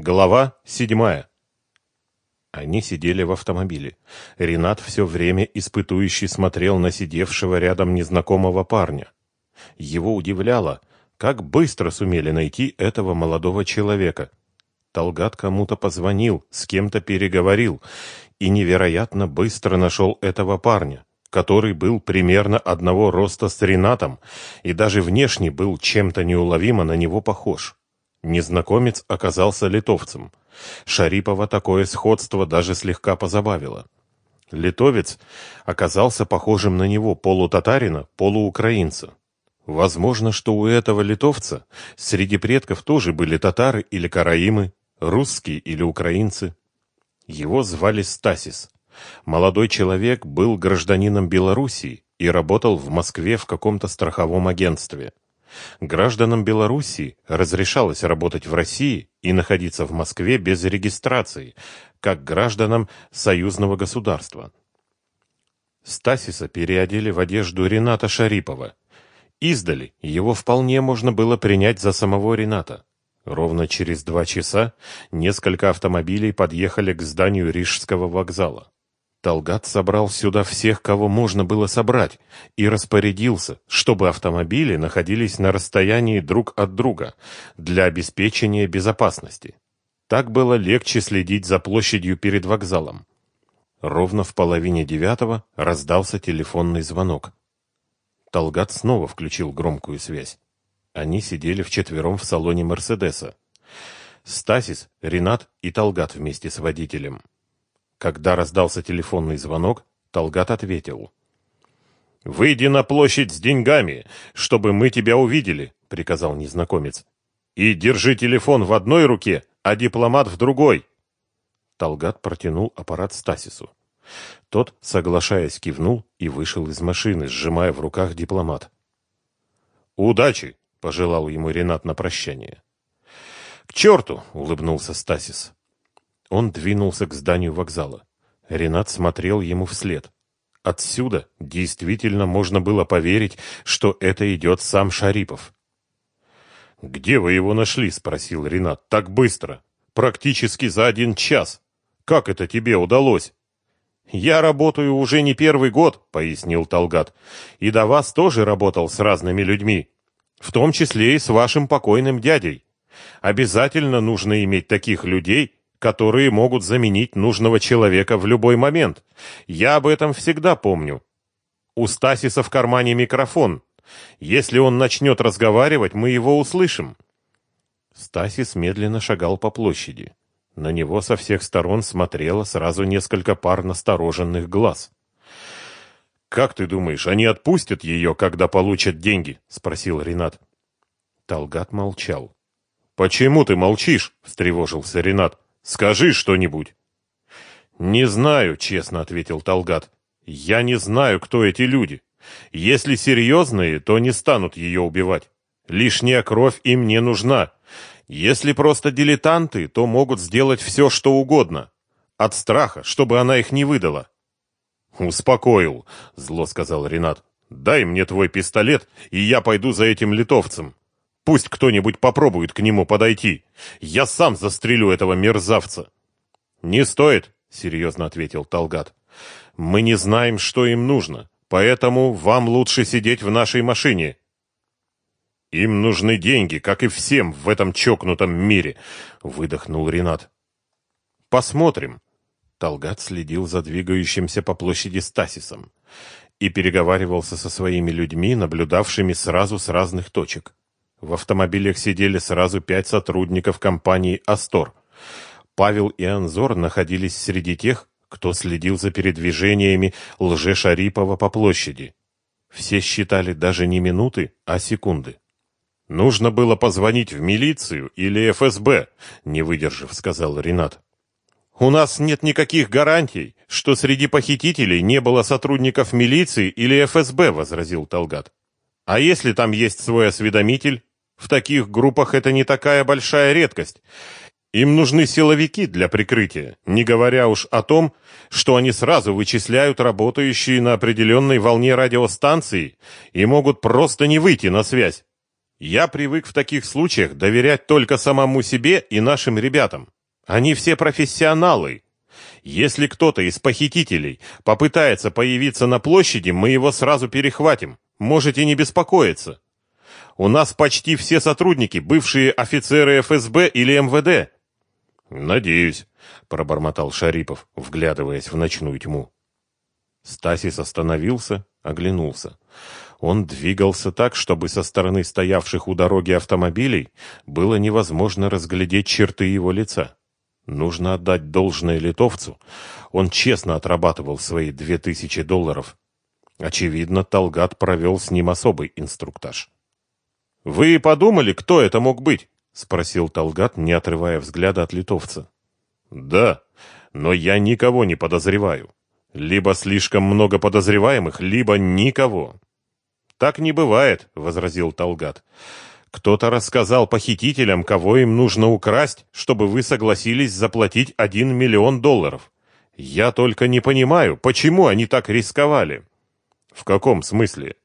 Глава седьмая. Они сидели в автомобиле. Ренат все время испытующий смотрел на сидевшего рядом незнакомого парня. Его удивляло, как быстро сумели найти этого молодого человека. Талгат кому-то позвонил, с кем-то переговорил и невероятно быстро нашел этого парня, который был примерно одного роста с Ренатом и даже внешне был чем-то неуловимо на него похож. Незнакомец оказался литовцем. Шарипова такое сходство даже слегка позабавило. Литовец оказался похожим на него полутатарина, полуукраинца. Возможно, что у этого литовца среди предков тоже были татары или караимы, русские или украинцы. Его звали Стасис. Молодой человек был гражданином Белоруссии и работал в Москве в каком-то страховом агентстве. Гражданам Белоруссии разрешалось работать в России и находиться в Москве без регистрации, как гражданам союзного государства. Стасиса переодели в одежду Рената Шарипова. Издали его вполне можно было принять за самого Рената. Ровно через два часа несколько автомобилей подъехали к зданию Рижского вокзала. Талгат собрал сюда всех, кого можно было собрать, и распорядился, чтобы автомобили находились на расстоянии друг от друга для обеспечения безопасности. Так было легче следить за площадью перед вокзалом. Ровно в половине девятого раздался телефонный звонок. Талгат снова включил громкую связь. Они сидели вчетвером в салоне Мерседеса. Стасис, Ренат и Талгат вместе с водителем. Когда раздался телефонный звонок, Талгат ответил. «Выйди на площадь с деньгами, чтобы мы тебя увидели», — приказал незнакомец. «И держи телефон в одной руке, а дипломат в другой». Талгат протянул аппарат Стасису. Тот, соглашаясь, кивнул и вышел из машины, сжимая в руках дипломат. «Удачи!» — пожелал ему Ренат на прощание. «К черту!» — улыбнулся Стасис. Он двинулся к зданию вокзала. Ренат смотрел ему вслед. Отсюда действительно можно было поверить, что это идет сам Шарипов. «Где вы его нашли?» — спросил Ренат. «Так быстро. Практически за один час. Как это тебе удалось?» «Я работаю уже не первый год», — пояснил Талгат. «И до вас тоже работал с разными людьми, в том числе и с вашим покойным дядей. Обязательно нужно иметь таких людей, которые могут заменить нужного человека в любой момент. Я об этом всегда помню. У Стасиса в кармане микрофон. Если он начнет разговаривать, мы его услышим. Стасис медленно шагал по площади. На него со всех сторон смотрело сразу несколько пар настороженных глаз. «Как ты думаешь, они отпустят ее, когда получат деньги?» — спросил Ренат. Талгат молчал. «Почему ты молчишь?» — встревожился Ренат. Скажи что-нибудь. Не знаю, честно ответил Талгат. Я не знаю, кто эти люди. Если серьезные, то не станут ее убивать. Лишняя кровь им не нужна. Если просто дилетанты, то могут сделать все, что угодно. От страха, чтобы она их не выдала. «Успокоил», — зло сказал Ренат. «Дай мне твой пистолет, и я пойду за этим литовцем. Пусть кто-нибудь попробует к нему подойти. Я сам застрелю этого мерзавца. Не стоит, серьезно ответил Талгат. Мы не знаем, что им нужно, поэтому вам лучше сидеть в нашей машине. Им нужны деньги, как и всем в этом чокнутом мире, выдохнул Ренат. Посмотрим. Талгат следил за двигающимся по площади Стасисом и переговаривался со своими людьми, наблюдавшими сразу с разных точек. В автомобилях сидели сразу пять сотрудников компании «Астор». Павел и Анзор находились среди тех, кто следил за передвижениями лже-Шарипова по площади. Все считали даже не минуты, а секунды. «Нужно было позвонить в милицию или ФСБ», — не выдержав, сказал Ренат. «У нас нет никаких гарантий, что среди похитителей не было сотрудников милиции или ФСБ», — возразил Талгат. «А если там есть свой осведомитель?» В таких группах это не такая большая редкость. Им нужны силовики для прикрытия, не говоря уж о том, что они сразу вычисляют работающие на определенной волне радиостанции и могут просто не выйти на связь. Я привык в таких случаях доверять только самому себе и нашим ребятам. Они все профессионалы. Если кто-то из похитителей попытается появиться на площади, мы его сразу перехватим. Можете не беспокоиться. У нас почти все сотрудники бывшие офицеры ФСБ или МВД. Надеюсь, пробормотал Шарипов, вглядываясь в ночную тьму. Стасис остановился, оглянулся. Он двигался так, чтобы со стороны стоявших у дороги автомобилей было невозможно разглядеть черты его лица. Нужно отдать должное литовцу. Он честно отрабатывал свои две тысячи долларов. Очевидно, Талгат провел с ним особый инструктаж. «Вы подумали, кто это мог быть?» — спросил Талгат, не отрывая взгляда от литовца. «Да, но я никого не подозреваю. Либо слишком много подозреваемых, либо никого». «Так не бывает», — возразил Талгат. «Кто-то рассказал похитителям, кого им нужно украсть, чтобы вы согласились заплатить один миллион долларов. Я только не понимаю, почему они так рисковали». «В каком смысле?»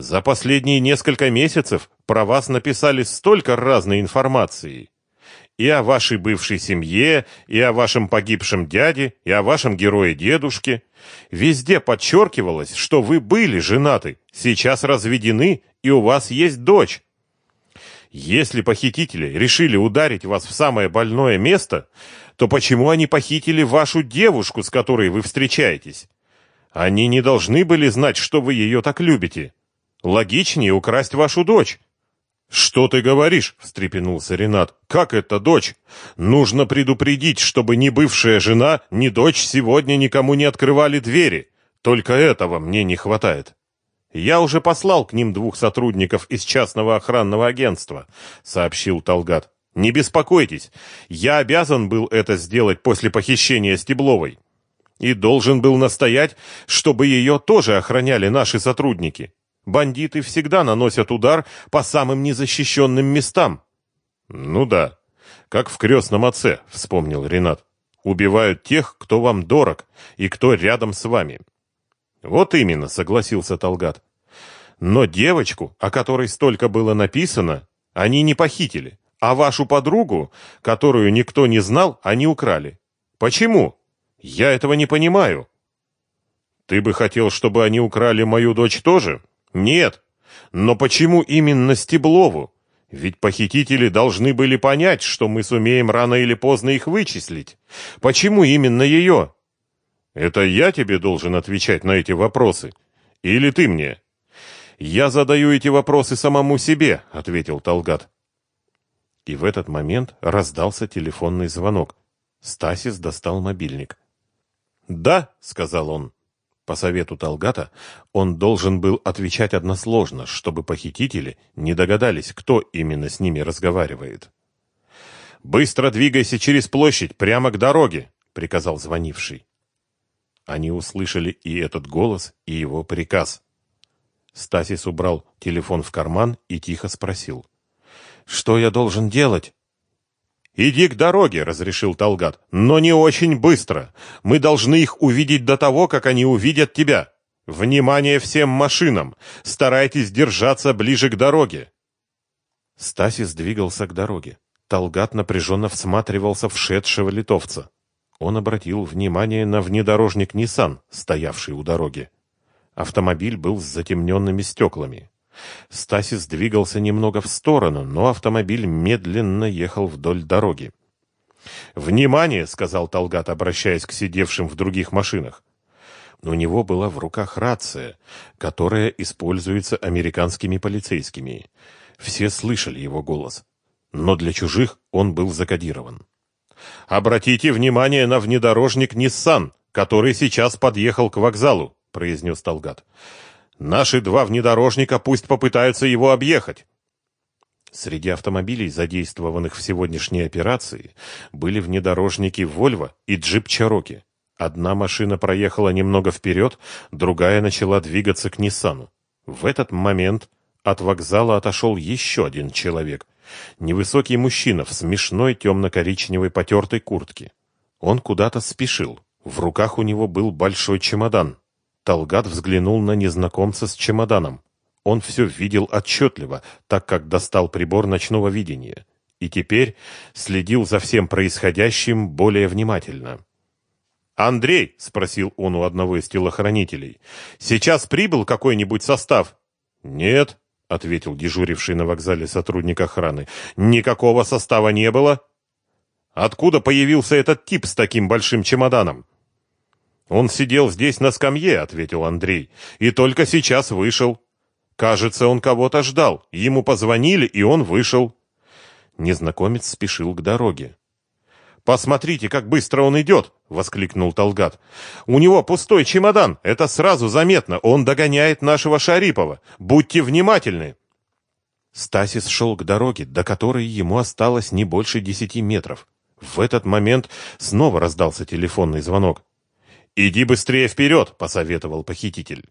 «За последние несколько месяцев про вас написали столько разной информации и о вашей бывшей семье, и о вашем погибшем дяде, и о вашем герое-дедушке. Везде подчеркивалось, что вы были женаты, сейчас разведены, и у вас есть дочь. Если похитители решили ударить вас в самое больное место, то почему они похитили вашу девушку, с которой вы встречаетесь? Они не должны были знать, что вы ее так любите. Логичнее украсть вашу дочь. «Что ты говоришь?» — встрепенулся Ренат. «Как это, дочь? Нужно предупредить, чтобы ни бывшая жена, ни дочь сегодня никому не открывали двери. Только этого мне не хватает». «Я уже послал к ним двух сотрудников из частного охранного агентства», — сообщил Талгат. «Не беспокойтесь, я обязан был это сделать после похищения Стебловой. И должен был настоять, чтобы ее тоже охраняли наши сотрудники. Бандиты всегда наносят удар по самым незащищенным местам. Ну да, как в крестном отце, вспомнил Ренат. Убивают тех, кто вам дорог и кто рядом с вами. Вот именно, согласился Талгат. Но девочку, о которой столько было написано, они не похитили, а вашу подругу, которую никто не знал, они украли. Почему? Я этого не понимаю. Ты бы хотел, чтобы они украли мою дочь тоже? Нет. Но почему именно Стеблову? Ведь похитители должны были понять, что мы сумеем рано или поздно их вычислить. Почему именно ее? Это я тебе должен отвечать на эти вопросы. Или ты мне? Я задаю эти вопросы самому себе, ответил Талгат. И в этот момент раздался телефонный звонок. Стасис достал мобильник. «Да», — сказал он. По совету Талгата он должен был отвечать односложно, чтобы похитители не догадались, кто именно с ними разговаривает. «Быстро двигайся через площадь, прямо к дороге», — приказал звонивший. Они услышали и этот голос, и его приказ. Стасис убрал телефон в карман и тихо спросил. «Что я должен делать?» «Иди к дороге», — разрешил Талгат, — «но не очень быстро. Мы должны их увидеть до того, как они увидят тебя. Внимание всем машинам! Старайтесь держаться ближе к дороге». Стасис двигался к дороге. Талгат напряженно всматривался в шедшего литовца. Он обратил внимание на внедорожник Nissan, стоявший у дороги. Автомобиль был с затемненными стеклами. Стасис двигался немного в сторону, но автомобиль медленно ехал вдоль дороги. «Внимание!» — сказал Талгат, обращаясь к сидевшим в других машинах. У него была в руках рация, которая используется американскими полицейскими. Все слышали его голос, но для чужих он был закодирован. «Обратите внимание на внедорожник Nissan, который сейчас подъехал к вокзалу», — произнес Талгат. Наши два внедорожника пусть попытаются его объехать. Среди автомобилей, задействованных в сегодняшней операции, были внедорожники Volvo и джип Cherokee. Одна машина проехала немного вперед, другая начала двигаться к Ниссану. В этот момент от вокзала отошел еще один человек. Невысокий мужчина в смешной темно-коричневой потертой куртке. Он куда-то спешил. В руках у него был большой чемодан. Талгат взглянул на незнакомца с чемоданом. Он все видел отчетливо, так как достал прибор ночного видения, и теперь следил за всем происходящим более внимательно. «Андрей», — спросил он у одного из телохранителей, — «сейчас прибыл какой-нибудь состав?» «Нет», — ответил дежуривший на вокзале сотрудник охраны, — «никакого состава не было». «Откуда появился этот тип с таким большим чемоданом?» «Он сидел здесь на скамье», — ответил Андрей, — «и только сейчас вышел. Кажется, он кого-то ждал. Ему позвонили, и он вышел». Незнакомец спешил к дороге. «Посмотрите, как быстро он идет!» — воскликнул Талгат. «У него пустой чемодан, это сразу заметно, он догоняет нашего Шарипова. Будьте внимательны!» Стасис шел к дороге, до которой ему осталось не больше десяти метров. В этот момент снова раздался телефонный звонок. «Иди быстрее вперед!» — посоветовал похититель.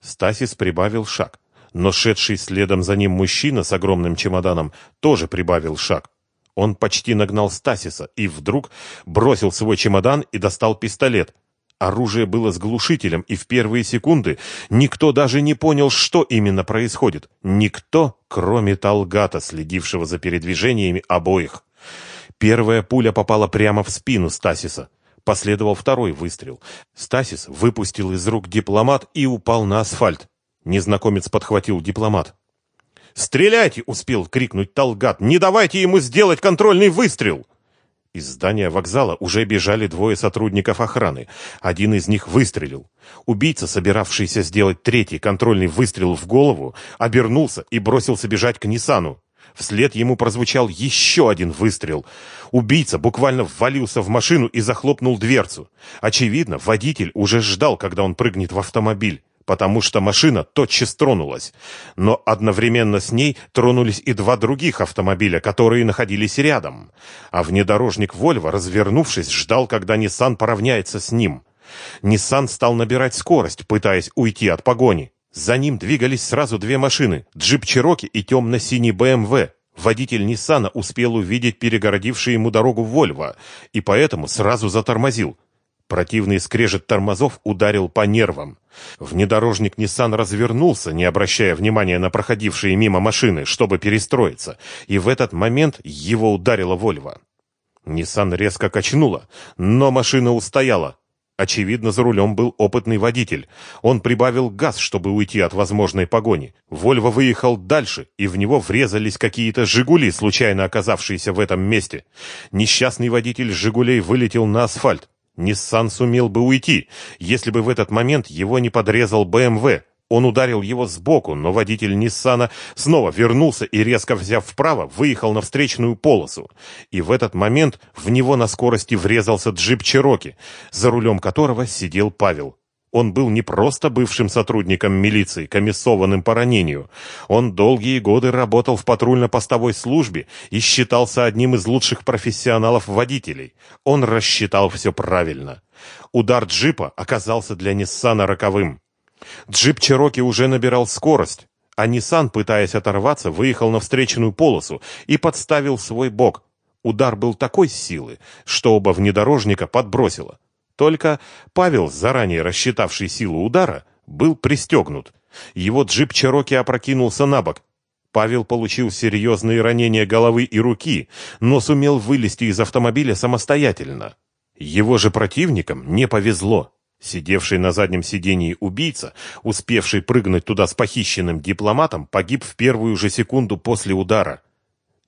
Стасис прибавил шаг, но шедший следом за ним мужчина с огромным чемоданом тоже прибавил шаг. Он почти нагнал Стасиса и вдруг бросил свой чемодан и достал пистолет. Оружие было с глушителем, и в первые секунды никто даже не понял, что именно происходит. Никто, кроме Талгата, следившего за передвижениями обоих. Первая пуля попала прямо в спину Стасиса. Последовал второй выстрел. Стасис выпустил из рук дипломат и упал на асфальт. Незнакомец подхватил дипломат. «Стреляйте!» — успел крикнуть Талгат. «Не давайте ему сделать контрольный выстрел!» Из здания вокзала уже бежали двое сотрудников охраны. Один из них выстрелил. Убийца, собиравшийся сделать третий контрольный выстрел в голову, обернулся и бросился бежать к Ниссану. Вслед ему прозвучал еще один выстрел. Убийца буквально ввалился в машину и захлопнул дверцу. Очевидно, водитель уже ждал, когда он прыгнет в автомобиль потому что машина тотчас тронулась. Но одновременно с ней тронулись и два других автомобиля, которые находились рядом. А внедорожник «Вольво», развернувшись, ждал, когда Ниссан поравняется с ним. Ниссан стал набирать скорость, пытаясь уйти от погони. За ним двигались сразу две машины – джип «Чироки» и темно-синий БМВ. Водитель Ниссана успел увидеть перегородивший ему дорогу «Вольво» и поэтому сразу затормозил. Противный скрежет тормозов ударил по нервам. Внедорожник Nissan развернулся, не обращая внимания на проходившие мимо машины, чтобы перестроиться, и в этот момент его ударила Вольво. Nissan резко качнула, но машина устояла. Очевидно, за рулем был опытный водитель. Он прибавил газ, чтобы уйти от возможной погони. Вольво выехал дальше, и в него врезались какие-то «Жигули», случайно оказавшиеся в этом месте. Несчастный водитель «Жигулей» вылетел на асфальт. Ниссан сумел бы уйти, если бы в этот момент его не подрезал БМВ. Он ударил его сбоку, но водитель Ниссана снова вернулся и, резко взяв вправо, выехал на встречную полосу. И в этот момент в него на скорости врезался джип Чероки, за рулем которого сидел Павел. Он был не просто бывшим сотрудником милиции, комиссованным по ранению. Он долгие годы работал в патрульно-постовой службе и считался одним из лучших профессионалов-водителей. Он рассчитал все правильно. Удар джипа оказался для Ниссана роковым. Джип Чероки уже набирал скорость, а Ниссан, пытаясь оторваться, выехал на встречную полосу и подставил свой бок. Удар был такой силы, что оба внедорожника подбросило. Только Павел, заранее рассчитавший силу удара, был пристегнут. Его джип Чероки опрокинулся на бок. Павел получил серьезные ранения головы и руки, но сумел вылезти из автомобиля самостоятельно. Его же противникам не повезло. Сидевший на заднем сидении убийца, успевший прыгнуть туда с похищенным дипломатом, погиб в первую же секунду после удара.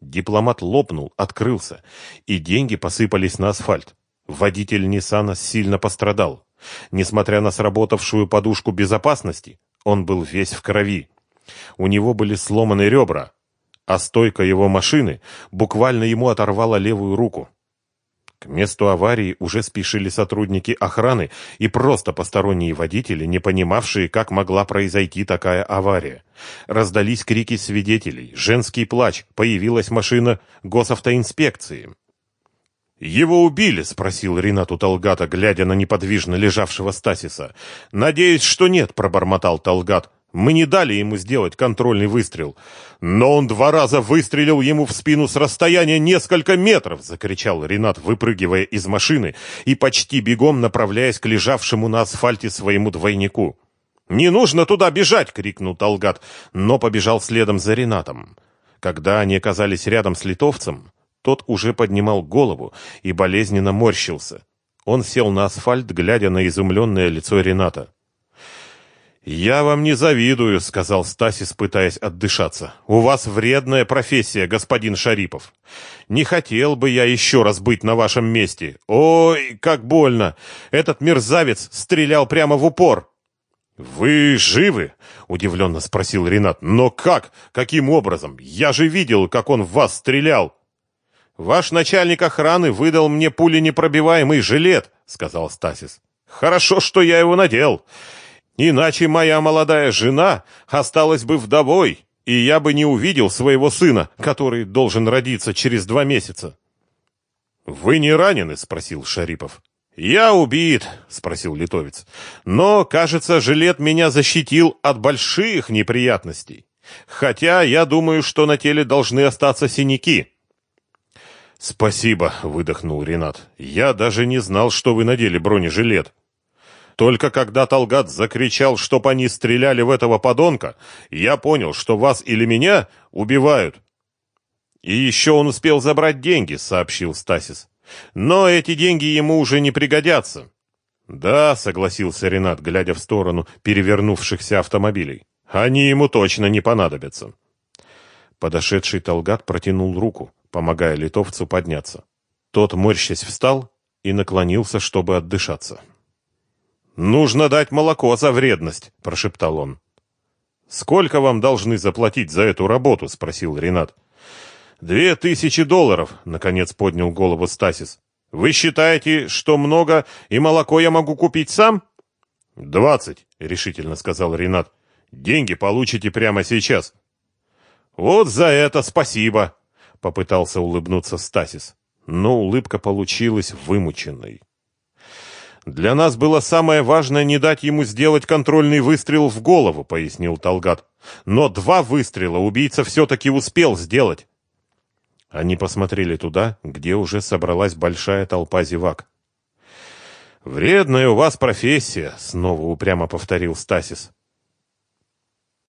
Дипломат лопнул, открылся, и деньги посыпались на асфальт. Водитель Ниссана сильно пострадал. Несмотря на сработавшую подушку безопасности, он был весь в крови. У него были сломаны ребра, а стойка его машины буквально ему оторвала левую руку. К месту аварии уже спешили сотрудники охраны и просто посторонние водители, не понимавшие, как могла произойти такая авария. Раздались крики свидетелей, женский плач, появилась машина госавтоинспекции. «Его убили?» — спросил Ренату Талгата, глядя на неподвижно лежавшего Стасиса. «Надеюсь, что нет», — пробормотал Талгат. «Мы не дали ему сделать контрольный выстрел». «Но он два раза выстрелил ему в спину с расстояния несколько метров!» — закричал Ренат, выпрыгивая из машины и почти бегом направляясь к лежавшему на асфальте своему двойнику. «Не нужно туда бежать!» — крикнул Талгат, но побежал следом за Ренатом. Когда они оказались рядом с литовцем, тот уже поднимал голову и болезненно морщился. Он сел на асфальт, глядя на изумленное лицо Рената. «Я вам не завидую», — сказал Стасис, пытаясь отдышаться. «У вас вредная профессия, господин Шарипов. Не хотел бы я еще раз быть на вашем месте. Ой, как больно! Этот мерзавец стрелял прямо в упор». «Вы живы?» — удивленно спросил Ренат. «Но как? Каким образом? Я же видел, как он в вас стрелял!» «Ваш начальник охраны выдал мне пуленепробиваемый жилет», — сказал Стасис. «Хорошо, что я его надел. Иначе моя молодая жена осталась бы вдовой, и я бы не увидел своего сына, который должен родиться через два месяца». «Вы не ранены?» — спросил Шарипов. «Я убит», — спросил литовец. «Но, кажется, жилет меня защитил от больших неприятностей. Хотя я думаю, что на теле должны остаться синяки». «Спасибо», — выдохнул Ренат. «Я даже не знал, что вы надели бронежилет. Только когда Талгат закричал, чтоб они стреляли в этого подонка, я понял, что вас или меня убивают». «И еще он успел забрать деньги», — сообщил Стасис. «Но эти деньги ему уже не пригодятся». «Да», — согласился Ренат, глядя в сторону перевернувшихся автомобилей. «Они ему точно не понадобятся». Подошедший Талгат протянул руку помогая литовцу подняться. Тот, морщась, встал и наклонился, чтобы отдышаться. «Нужно дать молоко за вредность», — прошептал он. «Сколько вам должны заплатить за эту работу?» — спросил Ренат. «Две тысячи долларов», — наконец поднял голову Стасис. «Вы считаете, что много, и молоко я могу купить сам?» «Двадцать», — решительно сказал Ренат. «Деньги получите прямо сейчас». «Вот за это спасибо», попытался улыбнуться Стасис, но улыбка получилась вымученной. Для нас было самое важное не дать ему сделать контрольный выстрел в голову, пояснил Талгат. Но два выстрела убийца все-таки успел сделать. Они посмотрели туда, где уже собралась большая толпа зевак. «Вредная у вас профессия», — снова упрямо повторил Стасис.